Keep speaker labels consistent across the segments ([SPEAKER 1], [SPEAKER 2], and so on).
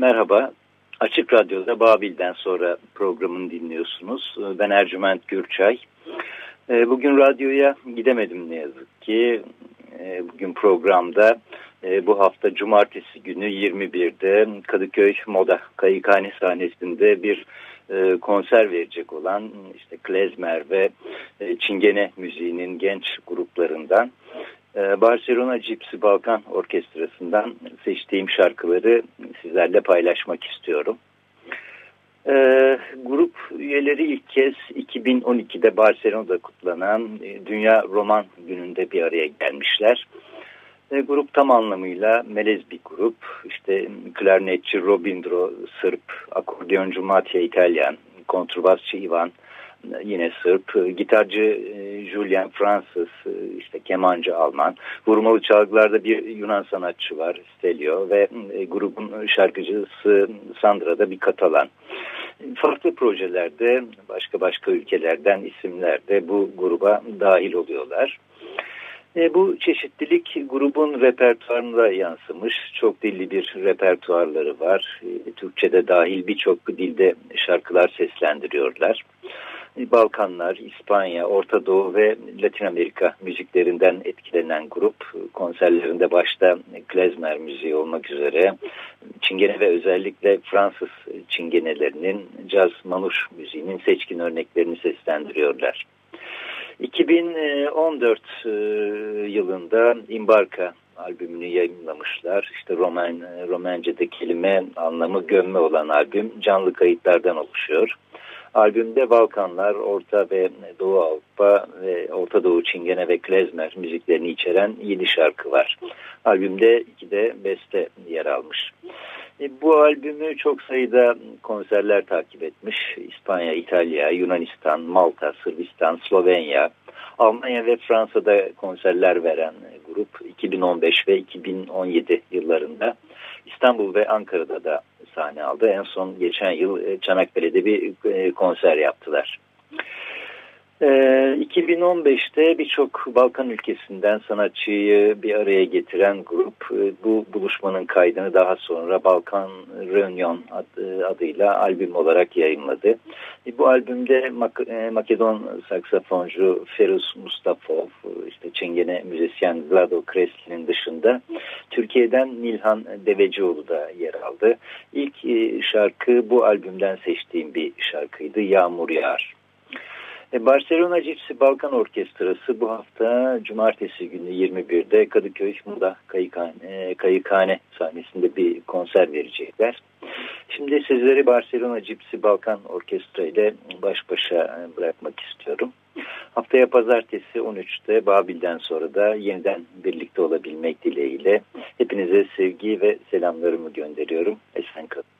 [SPEAKER 1] merhaba. Açık Radyo'da Babil'den sonra programını dinliyorsunuz. Ben Ercüment Gürçay. Ee, bugün radyoya gidemedim ne yazık ki. Ee, bugün programda e, bu hafta cumartesi günü 21'de Kadıköy Moda Kayıkhane sahnesinde bir e, konser verecek olan işte klezmer ve e, çingene müziğinin genç gruplarından Barcelona Gypsy Balkan Orkestrası'ndan seçtiğim şarkıları sizlerle paylaşmak istiyorum. Ee, grup üyeleri ilk kez 2012'de Barcelona'da kutlanan e, Dünya Roman Günü'nde bir araya gelmişler. Grup tam anlamıyla melez bir grup. İşte klarnetçi Robindro Sırp, akordeoncu Matya İtalyan, kontrbasçı Ivan yine Sırp, gitarcı e, Julian Fransız, e, işte kemancı Alman, vurmalı çalgılarda bir Yunan sanatçı var Stelio ve e, grubun şarkıcısı Sandra da bir Katalan. Farklı projelerde başka başka ülkelerden isimler de bu gruba dahil oluyorlar. E, bu çeşitlilik grubun repertuarına yansımış. Çok dilli bir repertuarları var. E, Türkçe'de dahil birçok dilde şarkılar seslendiriyorlar. Balkanlar, İspanya, Orta Doğu ve Latin Amerika müziklerinden etkilenen grup konserlerinde başta klezmer müziği olmak üzere Çingene ve özellikle Fransız çingenelerinin caz manuş müziğinin seçkin örneklerini seslendiriyorlar. 2014 e, yılında Imbarka albümünü yayınlamışlar. İşte Roman, Romence'de kelime anlamı gömme olan albüm canlı kayıtlardan oluşuyor. Albümde Balkanlar, Orta ve Doğu Avrupa ve Orta Doğu Çingene ve Klezmer müziklerini içeren 7 şarkı var. Albümde iki de beste yer almış. E, bu albümü çok sayıda konserler takip etmiş. İspanya, İtalya, Yunanistan, Malta, Sırbistan, Slovenya, Almanya ve Fransa'da konserler veren grup 2015 ve 2017 yıllarında İstanbul ve Ankara'da da sahne aldı. En son geçen yıl e, Çanakkale'de bir e, konser yaptılar. 2015'te ee, birçok Balkan ülkesinden sanatçıyı bir araya getiren grup e, bu buluşmanın kaydını daha sonra Balkan Reunion adıyla albüm olarak yayınladı. E, bu albümde e, Makedon saksafoncu Ferus Mustafov, işte Çingene müzisyen Vlado Kresli'nin dışında Türkiye'den Nilhan Devecioğlu da yer aldı. İlk şarkı bu albümden seçtiğim bir şarkıydı Yağmur Yağar. E, Barcelona Cipsi Balkan Orkestrası bu hafta Cumartesi günü 21'de Kadıköy Muda Kayıkhane, e, Kayıkhane sahnesinde bir konser verecekler. Şimdi sizleri Barcelona Cipsi Balkan Orkestra ile baş başa e, bırakmak istiyorum. Haftaya pazartesi 13'te Babil'den sonra da yeniden birlikte olabilmek dileğiyle hepinize sevgi ve selamlarımı gönderiyorum. Esen kalın.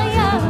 [SPEAKER 2] Yeah.